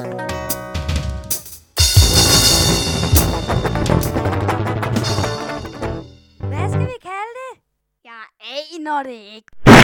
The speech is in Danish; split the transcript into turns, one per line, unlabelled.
Hvad skal vi kalde det? Jeg aner det ikke.